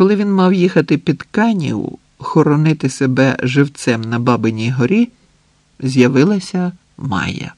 Коли він мав їхати під Канів, хоронити себе живцем на Бабиній горі, з'явилася Майя.